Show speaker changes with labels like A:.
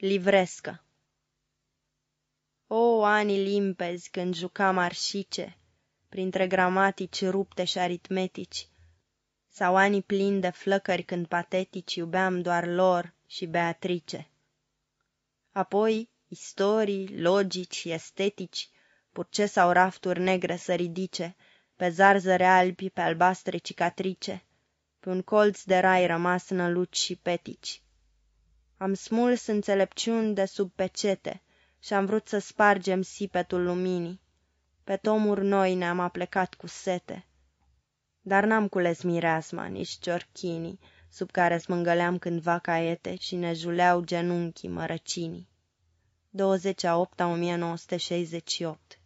A: Livrescă O, ani limpezi când jucam arșice, Printre gramatici rupte și aritmetici, Sau anii plini de flăcări când patetici Iubeam doar lor și Beatrice. Apoi istorii, logici, estetici, Purce sau rafturi negre să ridice, Pe zarzăre albi, pe albastre cicatrice, Pe un colț de rai rămas năluci și petici. Am smuls înțelepciuni de sub pecete Și am vrut să spargem sipetul luminii. Pe tomuri noi ne-am aplecat cu sete, Dar n-am cules mireasma, nici ciorchinii, Sub care smângăleam cândva caiete Și ne juleau genunchii mărăcinii. 20 a 8 -a 1968